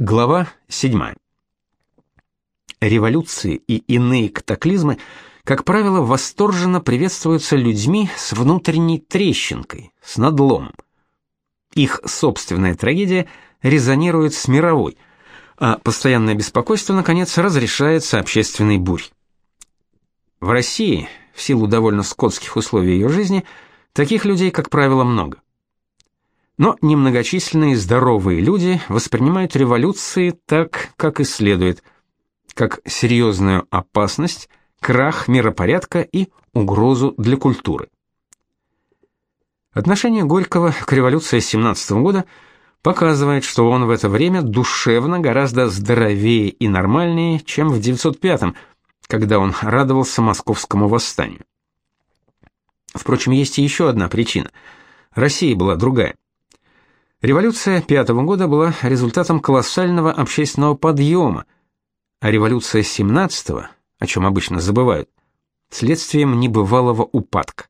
Глава 7. Революции и иные катаклизмы, как правило, восторженно приветствуются людьми с внутренней трещинкой, с надломом. Их собственная трагедия резонирует с мировой, а постоянное беспокойство наконец разрешается общественной бурей. В России, в силу довольно скотских условий ее жизни, таких людей, как правило, много. Но немногочисленные здоровые люди воспринимают революции так, как и следует, как серьезную опасность, крах миропорядка и угрозу для культуры. Отношение Горького к революции 17 года показывает, что он в это время душевно гораздо здоровее и нормальнее, чем в 905 когда он радовался московскому восстанию. Впрочем, есть и еще одна причина. Россия была другая. Революция пятого года была результатом колоссального общественного подъема, а революция семнадцатого, о чем обычно забывают, следствием небывалого упадка.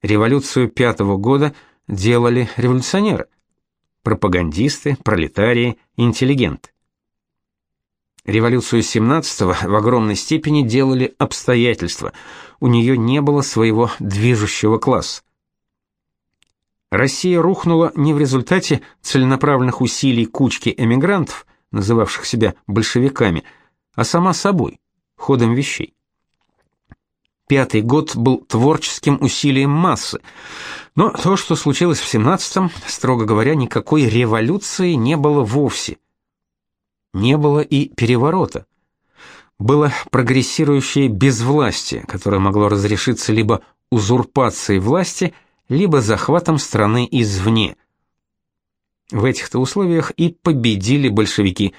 Революцию пятого года делали революционеры, пропагандисты, пролетарии, интеллигенты. Революцию 17-го в огромной степени делали обстоятельства. У нее не было своего движущего класса. Россия рухнула не в результате целенаправленных усилий кучки эмигрантов, называвших себя большевиками, а сама собой, ходом вещей. Пятый год был творческим усилием массы. Но то, что случилось в 17-м, строго говоря, никакой революции не было вовсе. Не было и переворота. Было прогрессирующее безвластие, которое могло разрешиться либо узурпацией власти – либо захватом страны извне. В этих-то условиях и победили большевики,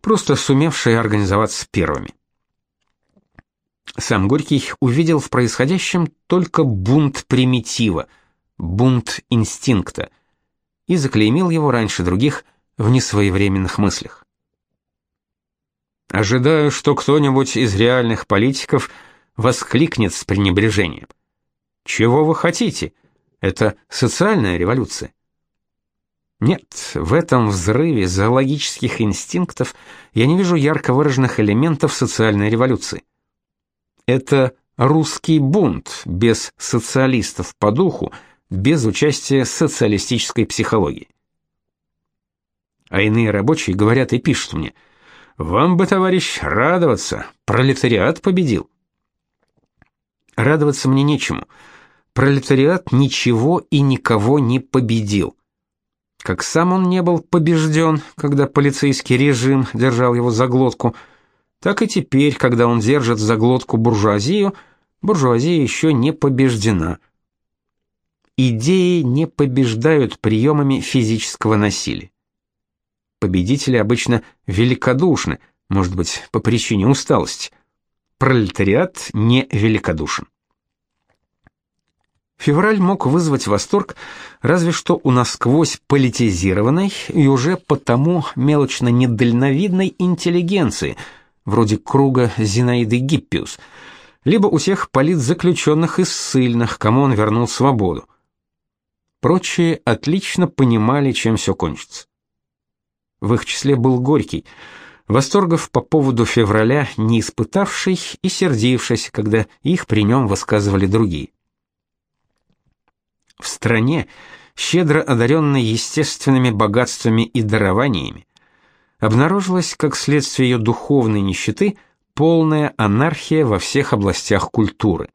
просто сумевшие организоваться первыми. Сам Горький увидел в происходящем только бунт примитива, бунт инстинкта, и заклеймил его раньше других в несвоевременных мыслях. Ожидаю, что кто-нибудь из реальных политиков воскликнет с пренебрежением. Чего вы хотите? Это социальная революция. Нет, в этом взрыве зоологических инстинктов я не вижу ярко выраженных элементов социальной революции. Это русский бунт без социалистов по духу, без участия социалистической психологии. А иные рабочие говорят и пишут мне: "Вам бы, товарищ, радоваться, пролетариат победил". Радоваться мне нечему пролетариат ничего и никого не победил. Как сам он не был побежден, когда полицейский режим держал его за глотку, так и теперь, когда он держит за глотку буржуазию, буржуазия еще не побеждена. Идеи не побеждают приемами физического насилия. Победители обычно великодушны, может быть, по причине усталости. Пролетариат не великодушен. Февраль мог вызвать восторг разве что у насквозь политизированной и уже потому мелочно недальновидной интеллигенции, вроде круга Зинаиды Гиппиус, либо у тех политзаключенных и ссыльных, кому он вернул свободу. Прочие отлично понимали, чем все кончится. В их числе был Горький, восторгов по поводу февраля не испытавший и сердившийся, когда их при нем высказывали другие. В стране, щедро одаренной естественными богатствами и дарованиями, обнаружилась, как следствие ее духовной нищеты, полная анархия во всех областях культуры.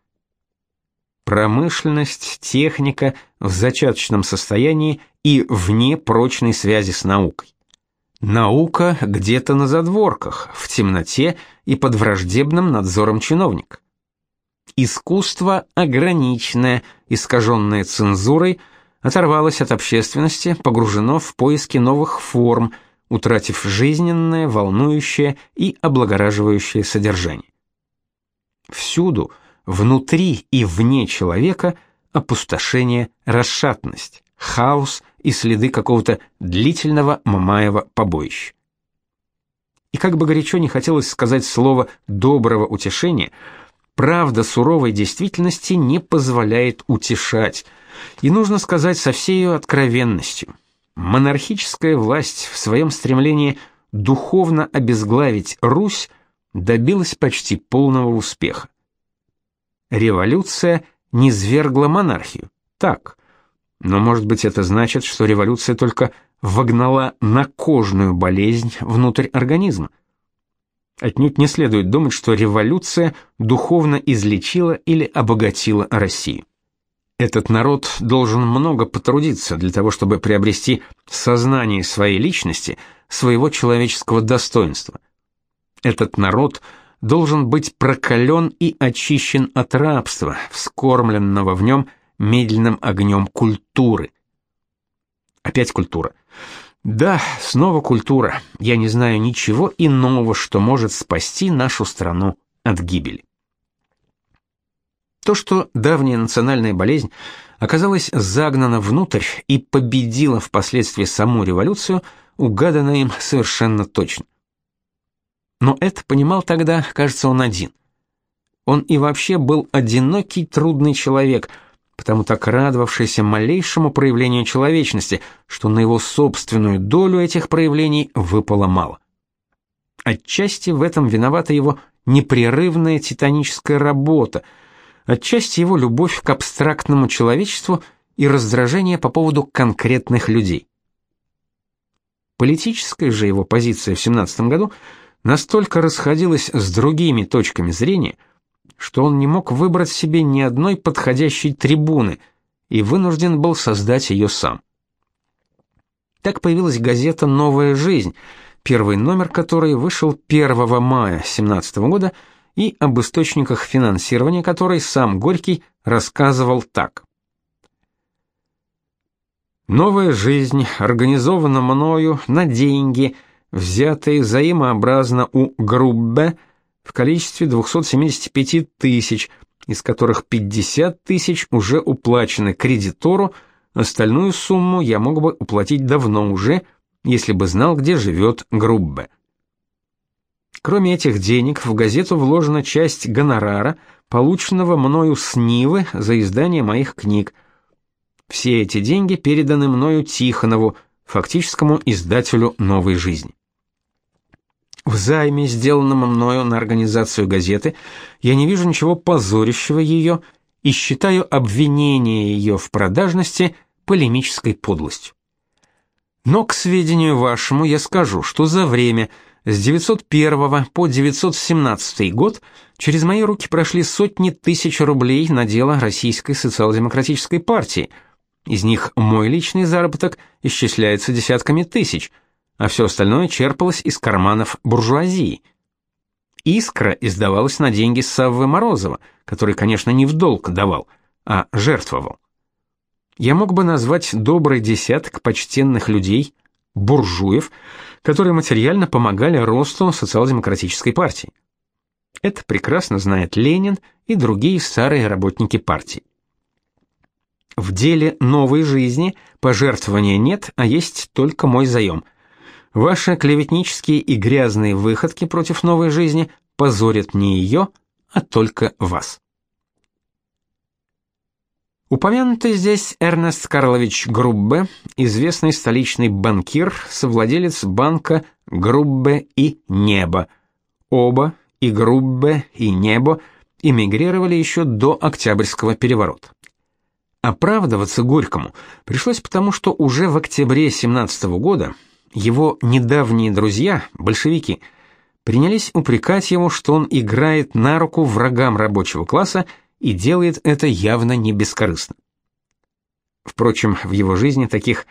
Промышленность, техника в зачаточном состоянии и вне прочной связи с наукой. Наука где-то на задворках, в темноте и под враждебным надзором чиновника. Искусство ограниченное, искаженное цензурой, оторвалось от общественности, погружено в поиски новых форм, утратив жизненное, волнующее и облагораживающее содержание. Всюду, внутри и вне человека, опустошение, расшатность, хаос и следы какого-то длительного Мамаева побоища. И как бы горячо не хотелось сказать слово доброго утешения, Правда суровой действительности не позволяет утешать. И нужно сказать со всей ее откровенностью. монархическая власть в своем стремлении духовно обезглавить Русь добилась почти полного успеха. Революция не свергла монархию. Так. Но может быть это значит, что революция только вогнала накожную болезнь внутрь организма. Отнюдь не следует думать, что революция духовно излечила или обогатила Россию. Этот народ должен много потрудиться для того, чтобы приобрести сознание своей личности, своего человеческого достоинства. Этот народ должен быть прокален и очищен от рабства, вскормленного в нем медленным огнем культуры. Опять культура. Да, снова культура. Я не знаю ничего иного, что может спасти нашу страну от гибели. То, что давняя национальная болезнь оказалась загнана внутрь и победила впоследствии саму революцию, угадано им совершенно точно. Но это понимал тогда, кажется, он один. Он и вообще был одинокий, трудный человек – потому так радовавшийся малейшему проявлению человечности, что на его собственную долю этих проявлений выпало мало. Отчасти в этом виновата его непрерывная титаническая работа, отчасти его любовь к абстрактному человечеству и раздражение по поводу конкретных людей. Политическая же его позиция в 17 году настолько расходилась с другими точками зрения – что он не мог выбрать себе ни одной подходящей трибуны и вынужден был создать ее сам. Так появилась газета «Новая жизнь», первый номер которой вышел 1 мая 17 года и об источниках финансирования которой сам Горький рассказывал так. «Новая жизнь организована мною на деньги, взятые взаимообразно у Груббе, в количестве 275 тысяч, из которых 50 тысяч уже уплачены кредитору, остальную сумму я мог бы уплатить давно уже, если бы знал, где живет Груббе. Кроме этих денег, в газету вложена часть гонорара, полученного мною с Нивы за издание моих книг. Все эти деньги переданы мною Тихонову, фактическому издателю «Новой жизни». В займе, сделанном мною на организацию газеты, я не вижу ничего позорящего ее и считаю обвинение ее в продажности полемической подлостью. Но к сведению вашему я скажу, что за время с 901 по 917 год через мои руки прошли сотни тысяч рублей на дело Российской социал-демократической партии. Из них мой личный заработок исчисляется десятками тысяч – а все остальное черпалось из карманов буржуазии. Искра издавалась на деньги Саввы Морозова, который, конечно, не в долг давал, а жертвовал. Я мог бы назвать добрый десяток почтенных людей, буржуев, которые материально помогали росту социал-демократической партии. Это прекрасно знает Ленин и другие старые работники партии. В деле новой жизни пожертвования нет, а есть только мой заем – Ваши клеветнические и грязные выходки против новой жизни позорят не ее, а только вас. Упомянутый здесь Эрнест Карлович Груббе, известный столичный банкир, совладелец банка Груббе и Небо. Оба, и Груббе, и Небо, эмигрировали еще до Октябрьского переворота. Оправдываться Горькому пришлось потому, что уже в октябре 17 года его недавние друзья, большевики, принялись упрекать его, что он играет на руку врагам рабочего класса и делает это явно не бескорыстно. Впрочем, в его жизни таких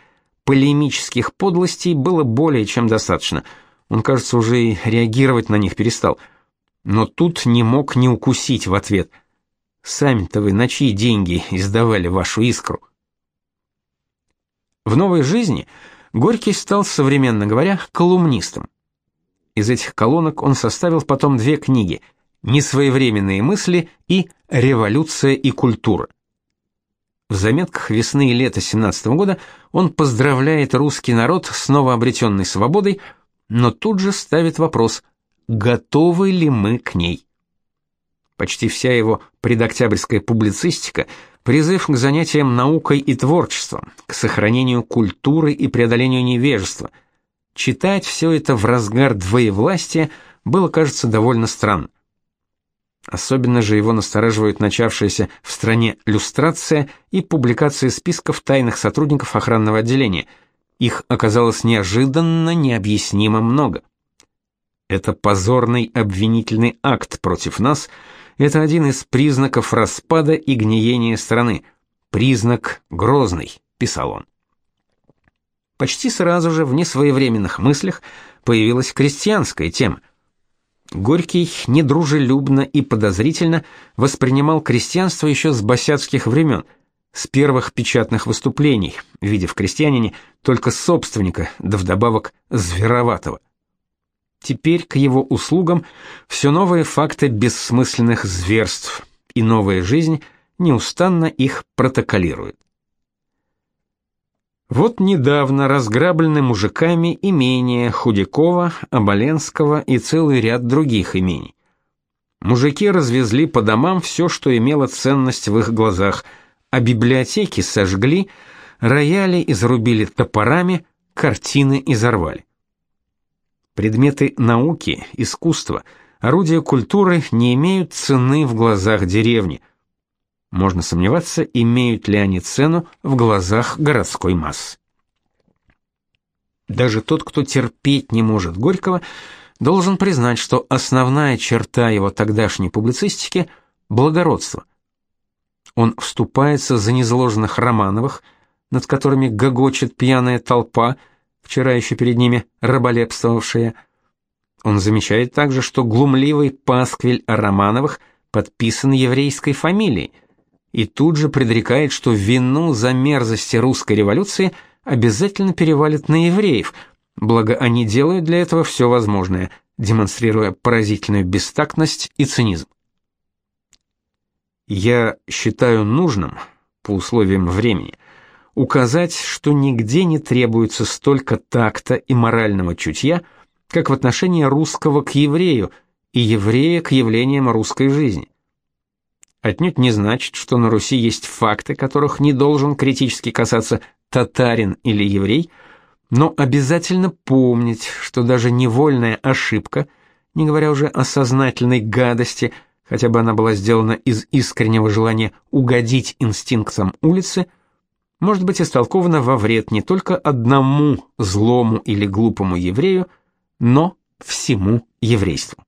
полемических подлостей было более чем достаточно. Он, кажется, уже и реагировать на них перестал. Но тут не мог не укусить в ответ. Сами-то вы на чьи деньги издавали вашу искру? В новой жизни Горький стал, современно говоря, колумнистом. Из этих колонок он составил потом две книги «Несвоевременные мысли» и «Революция и культура». В заметках весны и лета 17 года он поздравляет русский народ с новообретенной свободой, но тут же ставит вопрос, готовы ли мы к ней. Почти вся его предоктябрьская публицистика призыв к занятиям наукой и творчеством, к сохранению культуры и преодолению невежества. Читать все это в разгар двоевластия было, кажется, довольно странно. Особенно же его настораживают начавшаяся в стране люстрация и публикация списков тайных сотрудников охранного отделения. Их оказалось неожиданно необъяснимо много. Это позорный обвинительный акт против нас – это один из признаков распада и гниения страны. Признак грозный, писал он. Почти сразу же в несвоевременных мыслях появилась крестьянская тема. Горький недружелюбно и подозрительно воспринимал крестьянство еще с босяцких времен, с первых печатных выступлений, видя в крестьянине только собственника, да вдобавок звероватого. Теперь к его услугам все новые факты бессмысленных зверств, и новая жизнь неустанно их протоколирует. Вот недавно разграблены мужиками имения Худякова, Оболенского и целый ряд других имений. Мужики развезли по домам все, что имело ценность в их глазах, а библиотеки сожгли, рояли изрубили топорами, картины изорвали. Предметы науки, искусства, орудия культуры не имеют цены в глазах деревни. Можно сомневаться, имеют ли они цену в глазах городской массы. Даже тот, кто терпеть не может Горького, должен признать, что основная черта его тогдашней публицистики благородство. Он вступается за незложенных Романовых, над которыми гогочет пьяная толпа, вчера еще перед ними раболепствовавшая. Он замечает также, что глумливый пасквиль Романовых подписан еврейской фамилией, и тут же предрекает, что вину за мерзости русской революции обязательно перевалит на евреев, благо они делают для этого все возможное, демонстрируя поразительную бестактность и цинизм. Я считаю нужным, по условиям времени, указать, что нигде не требуется столько такта и морального чутья, как в отношении русского к еврею и еврея к явлениям русской жизни. Отнюдь не значит, что на Руси есть факты, которых не должен критически касаться татарин или еврей, но обязательно помнить, что даже невольная ошибка, не говоря уже о сознательной гадости, хотя бы она была сделана из искреннего желания угодить инстинктам улицы – может быть истолковано во вред не только одному злому или глупому еврею, но всему еврейству.